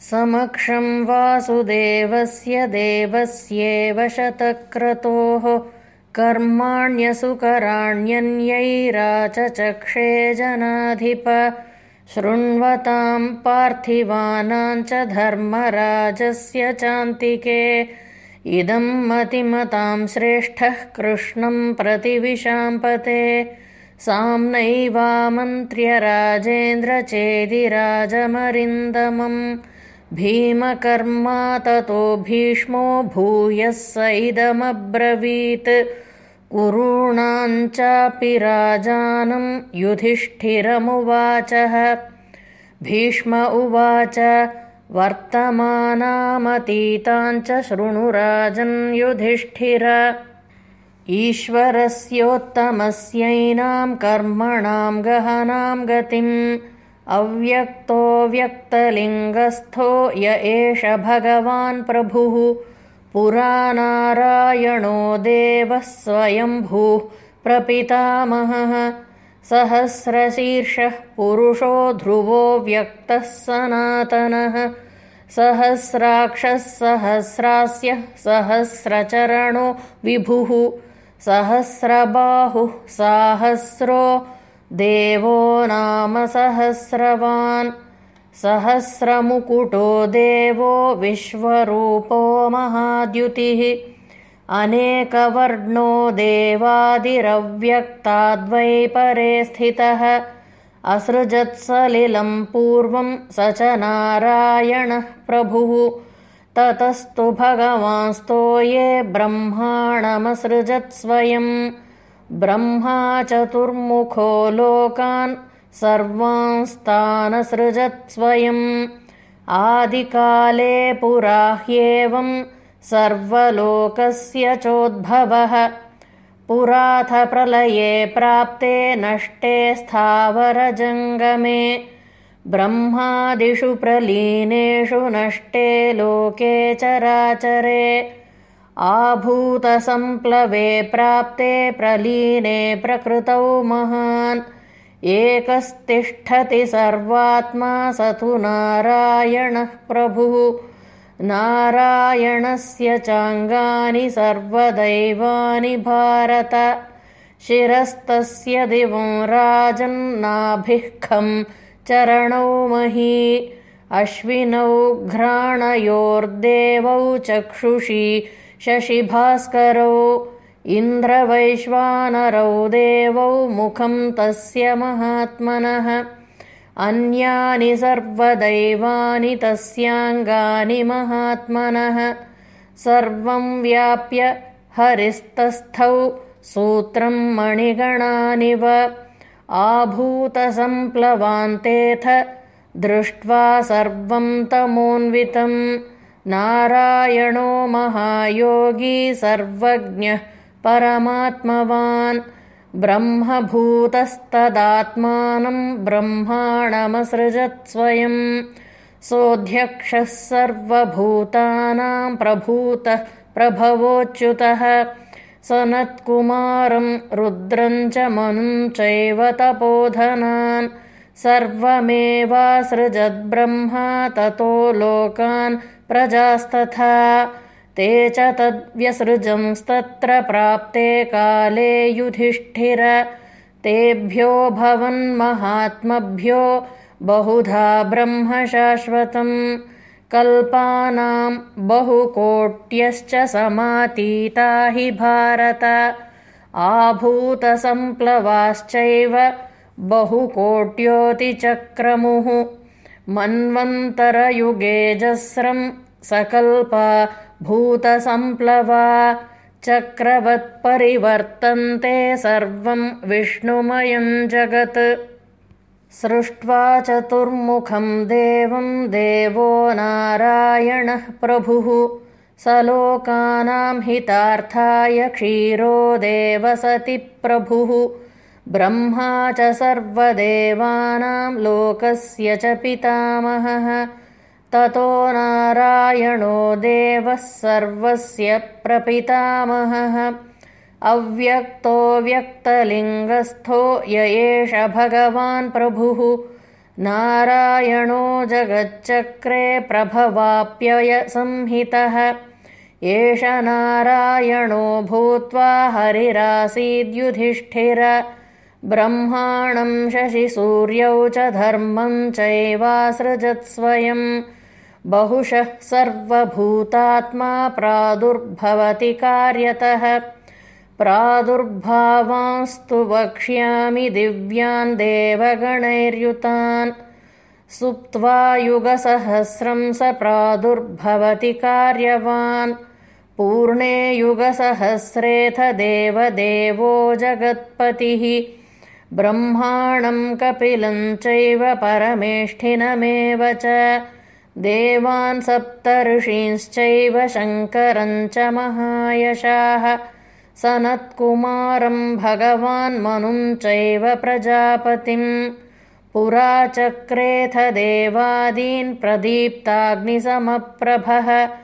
समक्षं वासुदेवस्य देवस्येव शतक्रतोः कर्माण्यसुकराण्यन्यैराचचक्षे जनाधिप। शृण्वतां पार्थिवानां च धर्मराजस्य चान्तिके। इदं मतिमतां श्रेष्ठः कृष्णं प्रतिविशाम्पते। साम्नैवामन्त्र्य राजेन्द्र चेदिराजमरिन्दमम् भीमकर्मा ततो भीष्मो भूयः स इदमब्रवीत्। कुरूणाञ्चापि राजानं युधिष्ठिरमुवाचः। भीष्म उवाच वर्तमानामतीताञ्च शृणुराजन् युधिष्ठिर। ईश्वरस्योत्तमस्यैनां कर्मणां गहनां गतिम् अव्यक्तो व्यक्तलिङ्गस्थो य एष भगवान् प्रभुः। पुरानारायणो देवः स्वयम्भूः प्रपितामहः। सहस्रशीर्षः पुरुषो ध्रुवो व्यक्तः सनातनः। सहस्राक्षः सहस्रास्यः सहस्रचरणो विभुः। सहस्रबाहुः साहस्रो देवो नाम सहस्रवान्। सहस्रमुकुटो देवो विश्वरूपो महाद्युतिः। अनेकवर्णो देवादिरव्यक्ताद्वै परे स्थितः। असृजत्सलिलं पूर्वं स च नारायणः प्रभुः। ततस्तु भगवांस्तो ये ब्रह्माणमसृजत्स्वयम् ब्रह्मा चतुर्मुखो लोकान् सर्वांस्तानसृजत्स्वयम् आदिकाले पुरा ह्येवं सर्वलोकस्य चोद्भवः। पुराथ प्रलये प्राप्ते नष्टे स्थावरजङ्गमे। ब्रह्मादिषु प्रलीनेषु नष्टे लोके चराचरे आभूतसम्प्लवे प्राप्ते प्रलीने प्रकृतौ महान्। एकस्तिष्ठति सर्वात्मा स तु नारायणः प्रभुः। नारायणस्य चाङ्गानि सर्वदैवानि भारत। शिरस्तस्य दिवं राजन्नाभिः खं चरणौ मही। अश्विनौ घ्राणयोर्देवौ चक्षुषी शशिभास्करौ इन्द्रवैश्वानरौ देवौ मुखं तस्य महात्मनः। अन्यानि सर्वदैवानि तस्याङ्गानि महात्मनः। सर्वं व्याप्य हरिस्तस्थौ सूत्रं मणिगणानिव। आभूतसम्प्लवान्तेऽथ दृष्ट्वा सर्वं तमोन्वितम् नारायणो महायोगी सर्वज्ञः परमात्मवान् ब्रह्मभूतस्तदात्मानं ब्रह्माणमसृजत्स्वयम् सोऽध्यक्षः सर्वभूतानां प्रभूतः प्रभवोच्युतः सनत्कुमारं रुद्रं च मनुं चैव तपोधनान् सर्वमेवासृजद्ब्रह्मा ततो लोकान् प्रजास्तथा। ते च तद्व्यसृजंस्तत्र प्राप्ते काले युधिष्ठिर। तेभ्यो भवन्महात्मभ्यो बहुधा ब्रह्म शाश्वतम् कल्पानां बहुकोट्यश्च समातीता हि भारत। आभूतसम्प्लवाश्चैव बहुकोट्योतिचक्रमुः मन्वन्तरयुगेजस्रं सकल्पा भूतसम्प्लवा चक्रवत्परिवर्तन्ते सर्वं विष्णुमयं जगत्। सृष्ट्वा चतुर्मुखं देवं देवो नारायणः प्रभुः। स लोकानां हितार्थाय क्षीरो देवसति प्रभुः ब्रह्मा च सर्वदेवानां लोकस्य च पितामहः। ततो नारायणो देवः सर्वस्य प्रपितामहः। अव्यक्तो व्यक्तलिङ्गस्थो य एष भगवान् प्रभुः। नारायणो जगच्चक्रे प्रभवाप्ययसंहितः एष नारायणो भूत्वा हरिरासीद्युधिष्ठिर ब्रह्माणं शशिसूर्यौ च धर्मं चैवासृजत्स्वयम् बहुशः सर्वभूतात्मा प्रादुर्भवति कार्यतः। प्रादुर्भावांस्तु वक्ष्यामि दिव्यान् देवगणैर्युतान्। सुप्त्वा युगसहस्रं स प्रादुर्भवति कार्यवान्। पूर्णे युगसहस्रेऽथ देवदेवो जगत्पतिः ब्रह्माणं कपिलं चैव परमेष्ठिनमेव च। देवान् सप्तर्षींश्चैव शङ्करं च महायशाः। सनत्कुमारं भगवान्मनुं चैव प्रजापतिम् पुरा चक्रेऽथ देवादीन् प्रदीप्ताग्निसमप्रभः